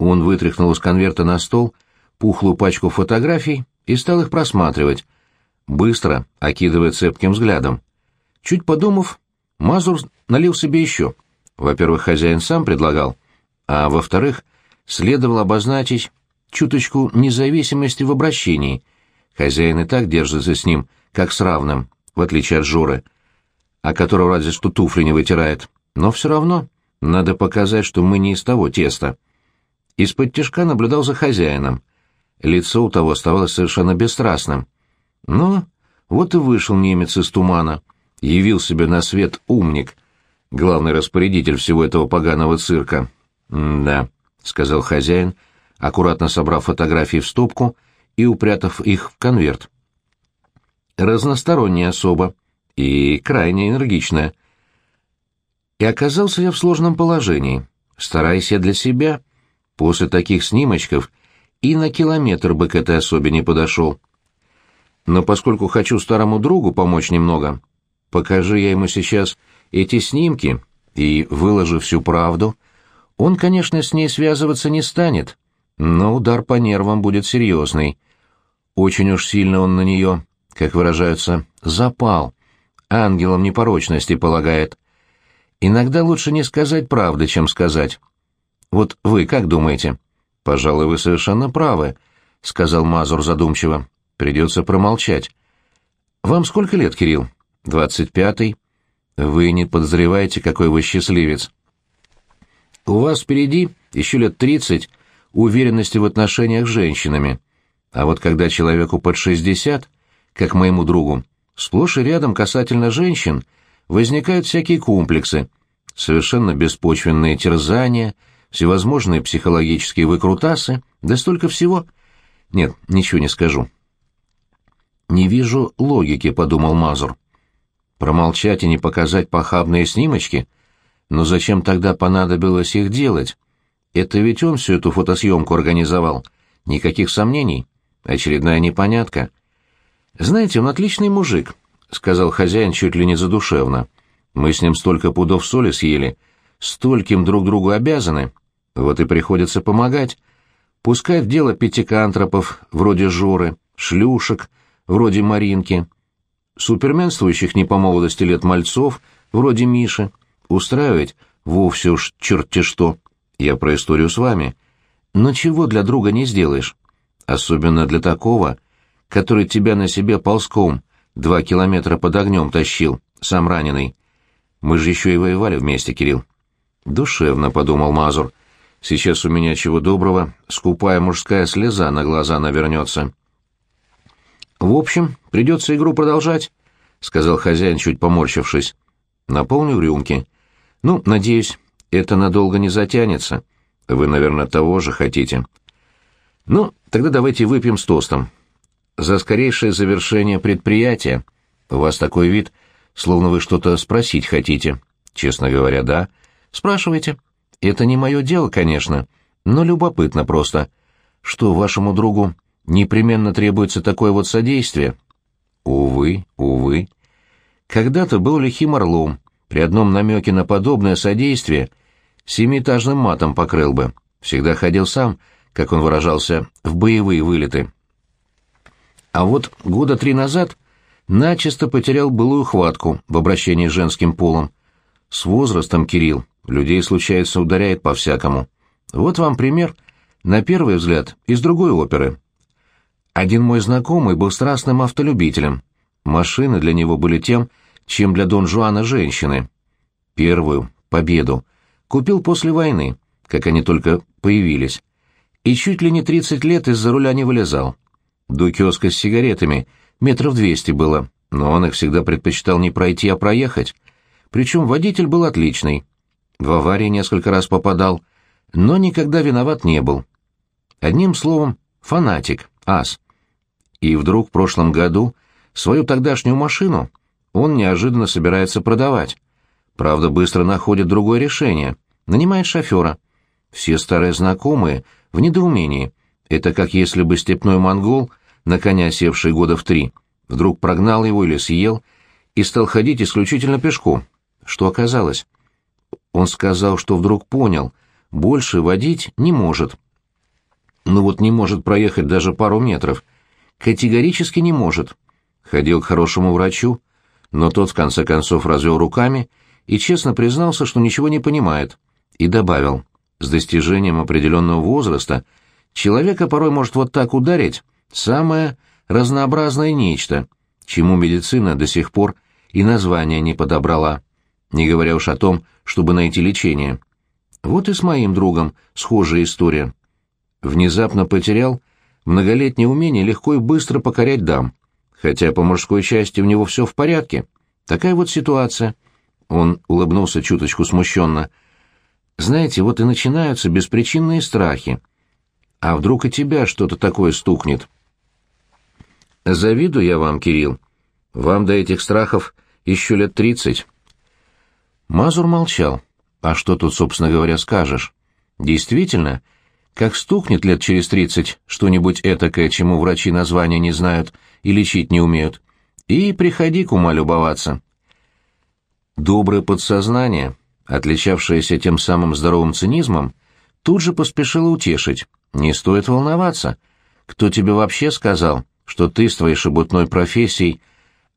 Он вытряхнул из конверта на стол пухлую пачку фотографий и стал их просматривать, быстро окидывая цепким взглядом. Чуть подумав, Мазур налил себе еще. Во-первых, хозяин сам предлагал, а во-вторых, следовало обозначить чуточку независимости в обращении. Хозяин и так держится с ним, как с равным, в отличие от Жоры, о которого разве что туфли не вытирает. Но все равно надо показать, что мы не из того теста. Из-под тяжка наблюдал за хозяином. Лицо у того оставалось совершенно бесстрастным. Ну, вот и вышел немец из тумана. Явил себе на свет умник, главный распорядитель всего этого поганого цирка. «Да», — сказал хозяин, аккуратно собрав фотографии в стопку и упрятав их в конверт. «Разносторонняя особа и крайне энергичная. И оказался я в сложном положении. Стараясь я для себя, после таких снимочков и на километр бы к этой особе не подошел. Но поскольку хочу старому другу помочь немного, покажи я ему сейчас эти снимки и выложи всю правду, он, конечно, с ней связываться не станет, но удар по нервам будет серьезный. Очень уж сильно он на нее, как выражаются, запал, ангелом непорочности полагает. Иногда лучше не сказать правды, чем сказать. Вот вы как думаете? Пожалуй, вы совершенно правы, сказал Мазур задумчиво. Придется промолчать. Вам сколько лет, Кирилл? Двадцать пятый. Вы не подозреваете, какой вы счастливец. У вас впереди еще лет тридцать уверенности в отношениях с женщинами. А вот когда человеку под шестьдесят, как моему другу, сплошь и рядом касательно женщин — возникают всякие комплексы, совершенно беспочвенные терзания, всевозможные психологические выкрутасы, да столько всего. Нет, ничего не скажу. «Не вижу логики», — подумал Мазур. «Промолчать и не показать похабные снимочки? Но зачем тогда понадобилось их делать? Это ведь он всю эту фотосъемку организовал. Никаких сомнений. Очередная непонятка. Знаете, он отличный мужик, — сказал хозяин чуть ли не задушевно. «Мы с ним столько пудов соли съели, стольким друг другу обязаны. Вот и приходится помогать. Пускай в дело пятикантропов, вроде Жоры, шлюшек, вроде Маринки, суперменствующих не по молодости лет мальцов, вроде Миши, устраивать вовсе уж черти что. Я про историю с вами. Но чего для друга не сделаешь? Особенно для такого, который тебя на себе ползком Два километра под огнем тащил, сам раненый. Мы же еще и воевали вместе, Кирилл. Душевно, — подумал Мазур. Сейчас у меня чего доброго, скупая мужская слеза на глаза навернется. В общем, придется игру продолжать, — сказал хозяин, чуть поморщившись. Наполню рюмки. Ну, надеюсь, это надолго не затянется. Вы, наверное, того же хотите. Ну, тогда давайте выпьем с тостом за скорейшее завершение предприятия. У вас такой вид, словно вы что-то спросить хотите. Честно говоря, да. Спрашивайте. Это не мое дело, конечно, но любопытно просто. Что вашему другу непременно требуется такое вот содействие? Увы, увы. Когда-то был лихим орлом, при одном намеке на подобное содействие семиэтажным матом покрыл бы. Всегда ходил сам, как он выражался, в боевые вылеты. А вот года три назад начисто потерял былую хватку в обращении с женским полом. С возрастом, Кирилл, людей, случается, ударяет по-всякому. Вот вам пример, на первый взгляд, из другой оперы. Один мой знакомый был страстным автолюбителем. Машины для него были тем, чем для Дон Жуана женщины. Первую, победу, купил после войны, как они только появились. И чуть ли не 30 лет из-за руля не вылезал. До киоска с сигаретами метров двести было, но он их всегда предпочитал не пройти, а проехать. Причем водитель был отличный. В аварии несколько раз попадал, но никогда виноват не был. Одним словом, фанатик, ас. И вдруг в прошлом году свою тогдашнюю машину он неожиданно собирается продавать. Правда, быстро находит другое решение. Нанимает шофера. Все старые знакомые в недоумении. Это как если бы степной монгол на коня севший года в три, вдруг прогнал его или съел и стал ходить исключительно пешком. Что оказалось? Он сказал, что вдруг понял, больше водить не может, Ну вот не может проехать даже пару метров. Категорически не может. Ходил к хорошему врачу, но тот в конце концов развел руками и честно признался, что ничего не понимает, и добавил, с достижением определенного возраста человека порой может вот так ударить самое разнообразное нечто, чему медицина до сих пор и название не подобрала, не говоря уж о том, чтобы найти лечение. Вот и с моим другом схожая история. Внезапно потерял многолетнее умение легко и быстро покорять дам, хотя по мужской части у него все в порядке. Такая вот ситуация. Он улыбнулся чуточку смущенно. Знаете, вот и начинаются беспричинные страхи. А вдруг и тебя что-то такое стукнет? Завидую я вам, Кирилл. Вам до этих страхов еще лет тридцать. Мазур молчал. А что тут, собственно говоря, скажешь? Действительно, как стукнет лет через тридцать что-нибудь этакое, чему врачи названия не знают и лечить не умеют, и приходи к ума любоваться. Доброе подсознание, отличавшееся тем самым здоровым цинизмом, тут же поспешило утешить. Не стоит волноваться. Кто тебе вообще сказал, что ты с твоей шебутной профессией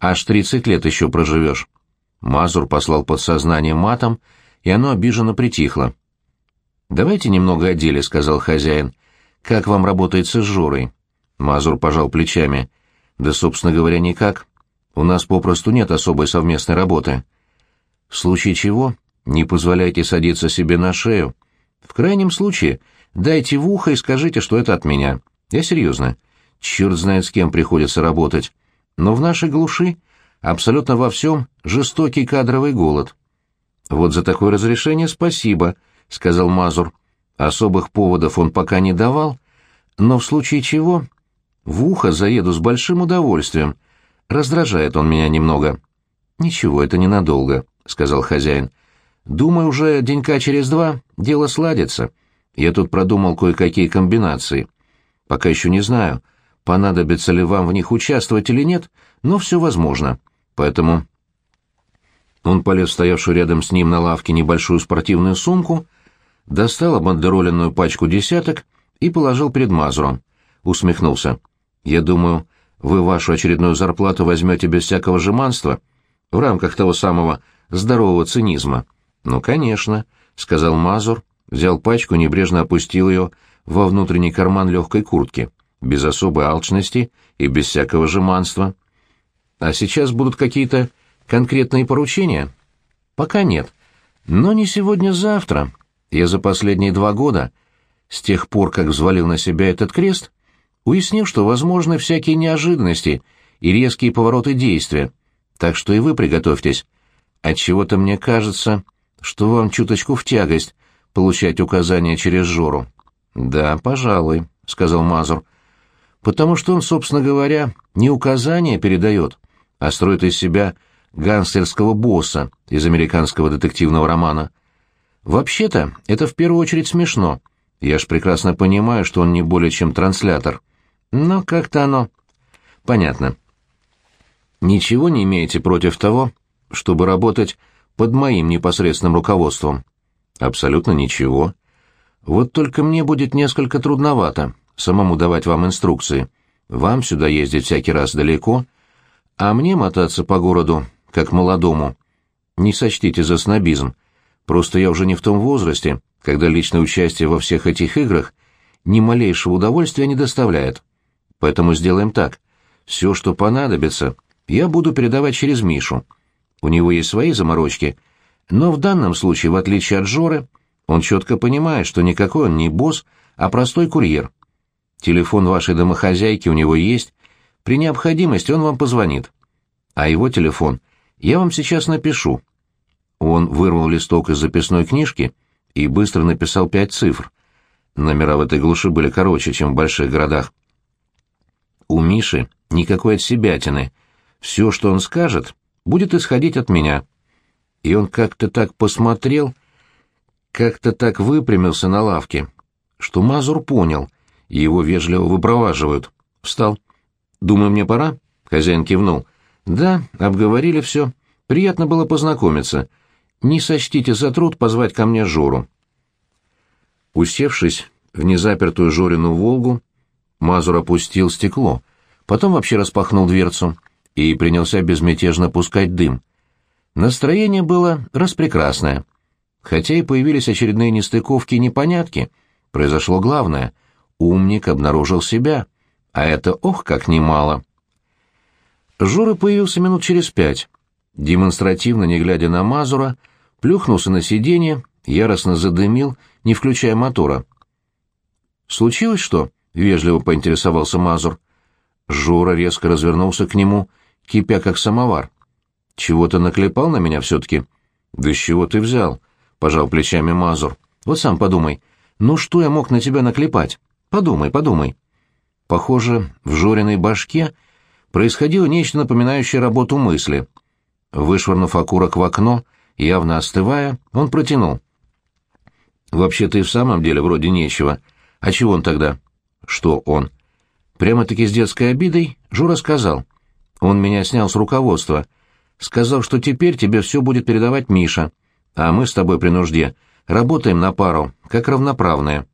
аж тридцать лет еще проживешь? Мазур послал подсознание матом, и оно обиженно притихло. «Давайте немного о деле», — сказал хозяин. «Как вам работается с Жорой?» Мазур пожал плечами. «Да, собственно говоря, никак. У нас попросту нет особой совместной работы. В случае чего не позволяйте садиться себе на шею. В крайнем случае дайте в ухо и скажите, что это от меня. Я серьезно. Черт знает, с кем приходится работать. Но в нашей глуши абсолютно во всем жестокий кадровый голод. Вот за такое разрешение спасибо, — сказал Мазур. Особых поводов он пока не давал, но в случае чего в ухо заеду с большим удовольствием. Раздражает он меня немного. Ничего, это ненадолго, — сказал хозяин. Думаю, уже денька через два дело сладится. Я тут продумал кое-какие комбинации. Пока еще не знаю, понадобится ли вам в них участвовать или нет, но все возможно. Поэтому он полез стоявшую рядом с ним на лавке небольшую спортивную сумку, достал обандероленную пачку десяток и положил перед Мазуром. Усмехнулся. «Я думаю, вы вашу очередную зарплату возьмете без всякого жеманства, в рамках того самого здорового цинизма». «Ну, конечно», — сказал Мазур, взял пачку, небрежно опустил ее во внутренний карман легкой куртки, без особой алчности и без всякого жеманства. «А сейчас будут какие-то конкретные поручения? Пока нет. Но не сегодня-завтра. Я за последние два года, с тех пор, как взвалил на себя этот крест, уяснил, что возможны всякие неожиданности и резкие повороты действия. Так что и вы приготовьтесь. Отчего-то мне кажется, что вам чуточку в тягость получать указания через Жору. Да, пожалуй, сказал Мазур. Потому что он, собственно говоря, не указания передает, а строит из себя гангстерского босса из американского детективного романа. Вообще-то, это в первую очередь смешно. Я ж прекрасно понимаю, что он не более чем транслятор. Но как-то оно... Понятно. Ничего не имеете против того, чтобы работать под моим непосредственным руководством? Абсолютно ничего. Вот только мне будет несколько трудновато самому давать вам инструкции. Вам сюда ездить всякий раз далеко, а мне мотаться по городу как молодому. Не сочтите за снобизм. Просто я уже не в том возрасте, когда личное участие во всех этих играх ни малейшего удовольствия не доставляет. Поэтому сделаем так. Все, что понадобится, я буду передавать через Мишу. У него есть свои заморочки, но в данном случае, в отличие от Жоры, он четко понимает, что никакой он не босс, а простой курьер. Телефон вашей домохозяйки у него есть, при необходимости он вам позвонит. А его телефон я вам сейчас напишу». Он вырвал листок из записной книжки и быстро написал пять цифр. Номера в этой глуши были короче, чем в больших городах. У Миши никакой отсебятины. Все, что он скажет, будет исходить от меня. И он как-то так посмотрел, как-то так выпрямился на лавке, что Мазур понял, и его вежливо выпроваживают. Встал. «Думаю, мне пора?» — хозяин кивнул. «Да, обговорили все. Приятно было познакомиться. Не сочтите за труд позвать ко мне Жору». Усевшись в незапертую Жорину «Волгу», Мазур опустил стекло, потом вообще распахнул дверцу и принялся безмятежно пускать дым. Настроение было распрекрасное. Хотя и появились очередные нестыковки и непонятки, произошло главное — умник обнаружил себя, а это ох как немало. Жора появился минут через пять. Демонстративно, не глядя на Мазура, плюхнулся на сиденье, яростно задымил, не включая мотора. «Случилось что?» — вежливо поинтересовался Мазур. Жора резко развернулся к нему, кипя как самовар. «Чего ты наклепал на меня все-таки?» «Да с чего ты взял?» — пожал плечами Мазур. «Вот сам подумай. Ну что я мог на тебя наклепать? Подумай, подумай». Похоже, в Жориной башке происходило нечто напоминающее работу мысли. Вышвырнув окурок в окно, явно остывая, он протянул. «Вообще-то и в самом деле вроде нечего. А чего он тогда?» «Что он?» Прямо-таки с детской обидой Жура сказал. «Он меня снял с руководства. Сказал, что теперь тебе все будет передавать Миша, а мы с тобой при нужде работаем на пару, как равноправные».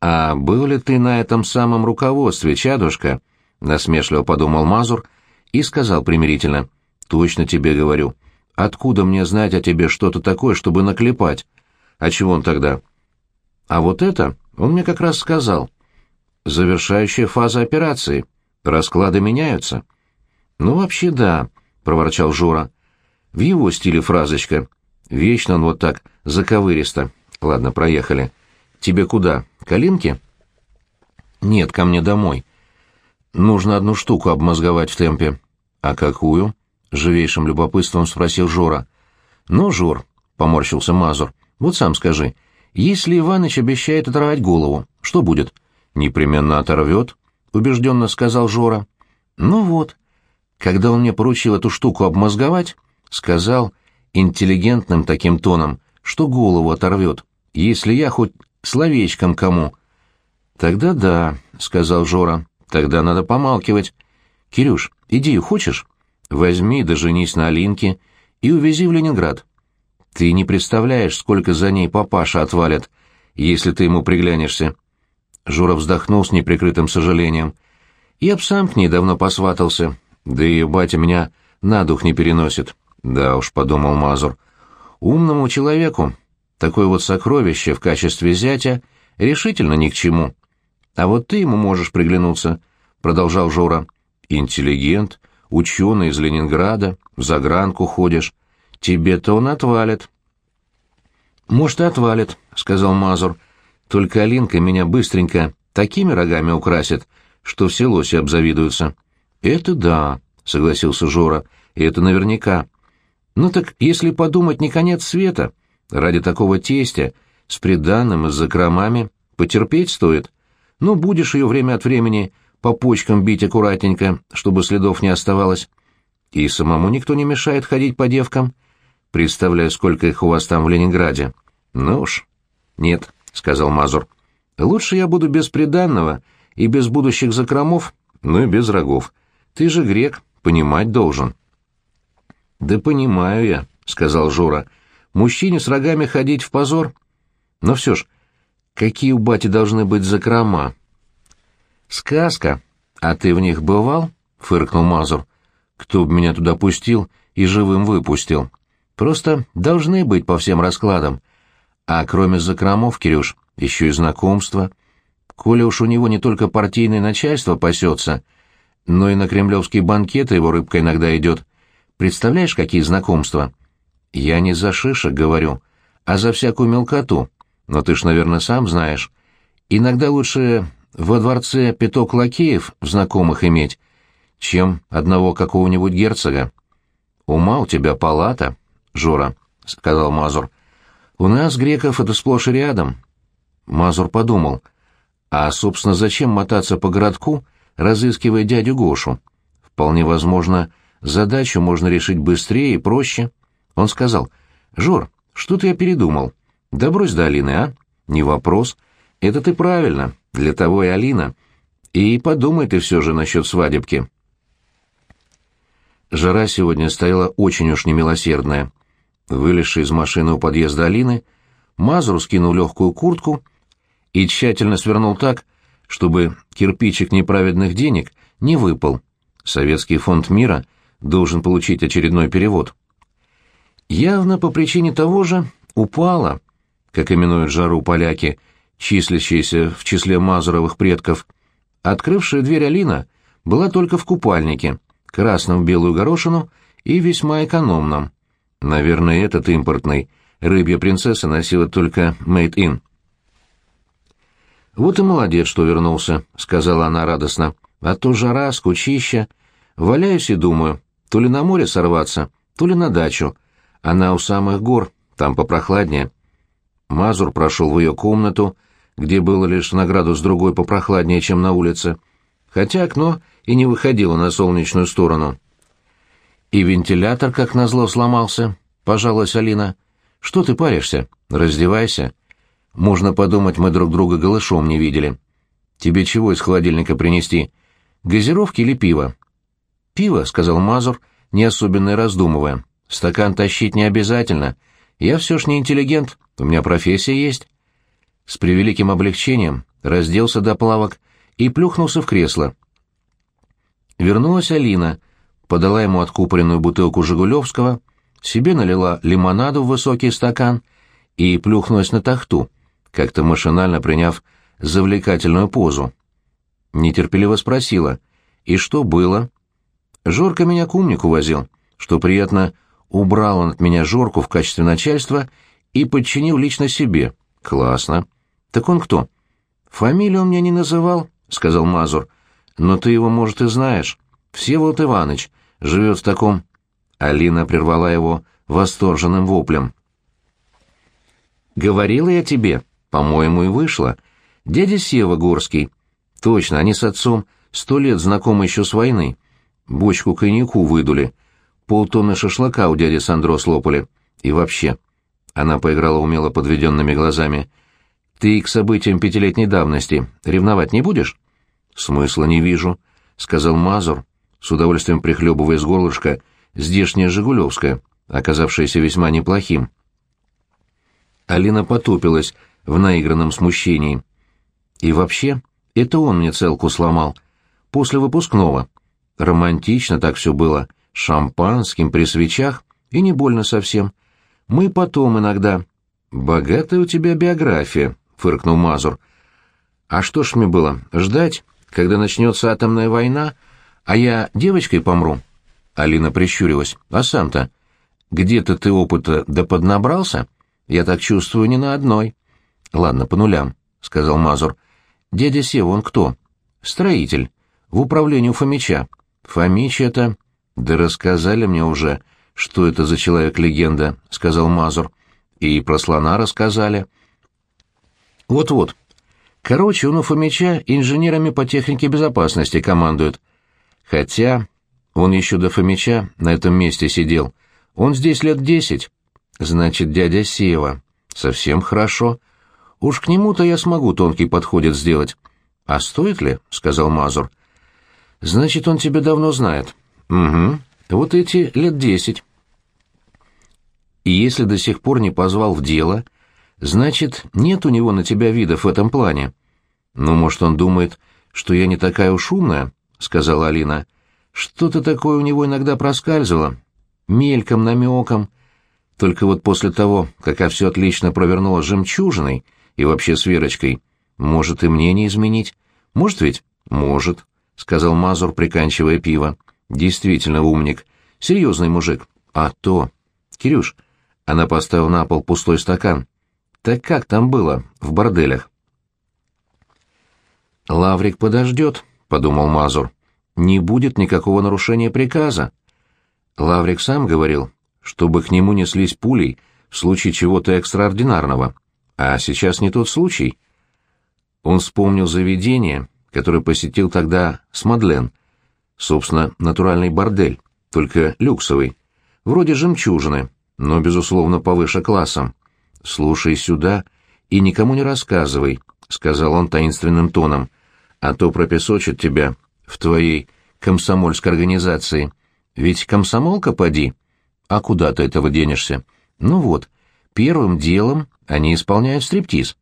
«А был ли ты на этом самом руководстве, чадушка?» — насмешливо подумал Мазур и сказал примирительно. «Точно тебе говорю. Откуда мне знать о тебе что-то такое, чтобы наклепать? А чего он тогда?» «А вот это он мне как раз сказал. Завершающая фаза операции. Расклады меняются». «Ну, вообще да», — проворчал Жора. «В его стиле фразочка. Вечно он вот так, заковыристо. Ладно, проехали. Тебе куда? Калинки?» «Нет, ко мне домой. Нужно одну штуку обмозговать в темпе. А какую? Живейшим любопытством спросил Жора. Ну, Жор, поморщился Мазур, вот сам скажи, если Иваныч обещает оторвать голову, что будет? Непременно оторвет, убежденно сказал Жора. Ну вот. Когда он мне поручил эту штуку обмозговать, сказал интеллигентным таким тоном, что голову оторвет, если я хоть словечком кому. Тогда да, сказал Жора. Тогда надо помалкивать. Кирюш, идею хочешь? Возьми да женись на Алинке и увези в Ленинград. Ты не представляешь, сколько за ней папаша отвалит, если ты ему приглянешься. Жура вздохнул с неприкрытым сожалением. Я б сам к ней давно посватался, да и батя меня на дух не переносит. Да уж, — подумал Мазур, — умному человеку такое вот сокровище в качестве зятя решительно ни к чему. А вот ты ему можешь приглянуться, — продолжал Жора. Интеллигент, ученый из Ленинграда, в загранку ходишь. Тебе-то он отвалит. Может, и отвалит, — сказал Мазур. Только Алинка меня быстренько такими рогами украсит, что все лоси обзавидуются. Это да, — согласился Жора, — это наверняка. Ну так, если подумать, не конец света. Ради такого тестя, с приданным и с закромами, потерпеть стоит. Ну, будешь ее время от времени по почкам бить аккуратненько, чтобы следов не оставалось. И самому никто не мешает ходить по девкам. Представляю, сколько их у вас там в Ленинграде. Ну уж. Нет, — сказал Мазур. Лучше я буду без приданного и без будущих закромов, ну и без рогов. Ты же грек, понимать должен. Да понимаю я, — сказал Жора. Мужчине с рогами ходить в позор. Но все ж, какие у бати должны быть закрома? «Сказка. А ты в них бывал?» — фыркнул Мазур. «Кто б меня туда пустил и живым выпустил? Просто должны быть по всем раскладам. А кроме закромов, Кирюш, еще и знакомства. Коля уж у него не только партийное начальство пасется, но и на кремлевские банкеты его рыбка иногда идет. Представляешь, какие знакомства? Я не за шишек говорю, а за всякую мелкоту. Но ты ж, наверное, сам знаешь. Иногда лучше во дворце пяток лакеев знакомых иметь, чем одного какого-нибудь герцога. Ума у тебя палата, Жора, — сказал Мазур. У нас, греков, это сплошь и рядом. Мазур подумал, а, собственно, зачем мотаться по городку, разыскивая дядю Гошу? Вполне возможно, задачу можно решить быстрее и проще. Он сказал, «Жор, что-то я передумал. Да брось до Алины, а? Не вопрос. Это ты правильно. Для того и Алина. И подумай ты все же насчет свадебки. Жара сегодня стояла очень уж немилосердная. Вылезший из машины у подъезда Алины, Мазур скинул легкую куртку и тщательно свернул так, чтобы кирпичик неправедных денег не выпал. Советский фонд мира должен получить очередной перевод. Явно по причине того же упала, как именуют жару поляки, числящиеся в числе Мазуровых предков. Открывшая дверь Алина была только в купальнике, красном в белую горошину и весьма экономном. Наверное, этот импортный, рыбья принцесса носила только made in. «Вот и молодец, что вернулся», — сказала она радостно. «А то жара, скучища. Валяюсь и думаю, то ли на море сорваться, то ли на дачу. Она у самых гор, там попрохладнее». Мазур прошел в ее комнату, где было лишь на градус другой попрохладнее, чем на улице, хотя окно и не выходило на солнечную сторону. «И вентилятор, как назло, сломался», — пожаловалась Алина. «Что ты паришься? Раздевайся». Можно подумать, мы друг друга голышом не видели. Тебе чего из холодильника принести? Газировки или пиво? Пиво, сказал Мазур, не особенно раздумывая. Стакан тащить не обязательно. Я все ж не интеллигент, у меня профессия есть. С превеликим облегчением разделся до плавок и плюхнулся в кресло. Вернулась Алина, подала ему откупоренную бутылку Жигулевского, себе налила лимонаду в высокий стакан и плюхнулась на тахту как-то машинально приняв завлекательную позу. Нетерпеливо спросила, «И что было?» «Жорка меня к умнику возил, что приятно убрал он от меня Жорку в качестве начальства и подчинил лично себе. Классно. Так он кто?» «Фамилию он мне не называл», — сказал Мазур, «но ты его, может, и знаешь. Всеволод Иваныч живет в таком...» Алина прервала его восторженным воплем. «Говорила я тебе, по-моему, и вышло. Дядя Сева Горский. Точно, они с отцом сто лет знакомы еще с войны. Бочку коньяку выдули. Полтонны шашлыка у дяди Сандро слопали. И вообще. Она поиграла умело подведенными глазами. Ты к событиям пятилетней давности ревновать не будешь? Смысла не вижу, сказал Мазур, с удовольствием прихлебывая из горлышка здешнее Жигулевское, оказавшееся весьма неплохим. Алина потупилась, в наигранном смущении. И вообще, это он мне целку сломал. После выпускного. Романтично так все было. Шампанским, при свечах, и не больно совсем. Мы потом иногда... «Богатая у тебя биография», — фыркнул Мазур. «А что ж мне было, ждать, когда начнется атомная война, а я девочкой помру?» Алина прищурилась. «А сам-то? Где-то ты опыта да поднабрался? Я так чувствую, не на одной». «Ладно, по нулям», — сказал Мазур. «Дядя Сева, он кто?» «Строитель. В управлении у Фомича. Фомич это...» «Да рассказали мне уже, что это за человек-легенда», — сказал Мазур. «И про слона рассказали». «Вот-вот. Короче, он у Фомича инженерами по технике безопасности командует. Хотя он еще до Фомича на этом месте сидел. Он здесь лет десять. Значит, дядя Сева. Совсем хорошо. Уж к нему-то я смогу тонкий подходит сделать. А стоит ли? — сказал Мазур. Значит, он тебя давно знает. Угу. Вот эти лет десять. И если до сих пор не позвал в дело, значит, нет у него на тебя видов в этом плане. Ну, может, он думает, что я не такая уж умная, — сказала Алина. Что-то такое у него иногда проскальзывало. Мельком, намеком. Только вот после того, как я все отлично провернула жемчужиной, — и вообще с Верочкой. Может, и мне не изменить? Может ведь? Может, — сказал Мазур, приканчивая пиво. Действительно умник. Серьезный мужик. А то... Кирюш, она поставила на пол пустой стакан. Так как там было, в борделях? Лаврик подождет, — подумал Мазур. Не будет никакого нарушения приказа. Лаврик сам говорил, чтобы к нему неслись пулей в случае чего-то экстраординарного. А сейчас не тот случай. Он вспомнил заведение, которое посетил тогда с Мадлен. Собственно, натуральный бордель, только люксовый. Вроде жемчужины, но, безусловно, повыше классом. «Слушай сюда и никому не рассказывай», — сказал он таинственным тоном, «а то пропесочат тебя в твоей комсомольской организации. Ведь комсомолка, поди. А куда ты этого денешься? Ну вот, первым делом они исполняют стриптиз.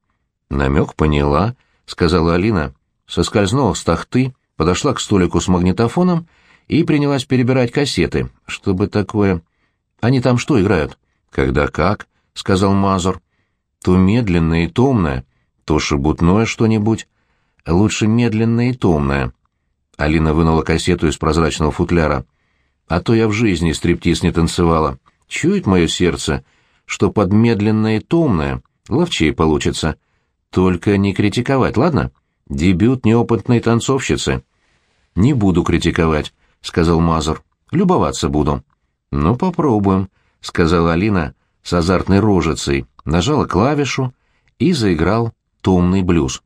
Намек поняла, сказала Алина, соскользнула с тахты, подошла к столику с магнитофоном и принялась перебирать кассеты. Чтобы такое... Они там что играют? Когда как, сказал Мазур. То медленное и томное, то шебутное что-нибудь. Лучше медленное и томное. Алина вынула кассету из прозрачного футляра. А то я в жизни стриптиз не танцевала. Чует мое сердце, что под медленное и томное ловчей получится. Только не критиковать, ладно? Дебют неопытной танцовщицы. Не буду критиковать, сказал Мазур. Любоваться буду. Ну, попробуем, сказала Алина с азартной рожицей, нажала клавишу и заиграл томный блюз.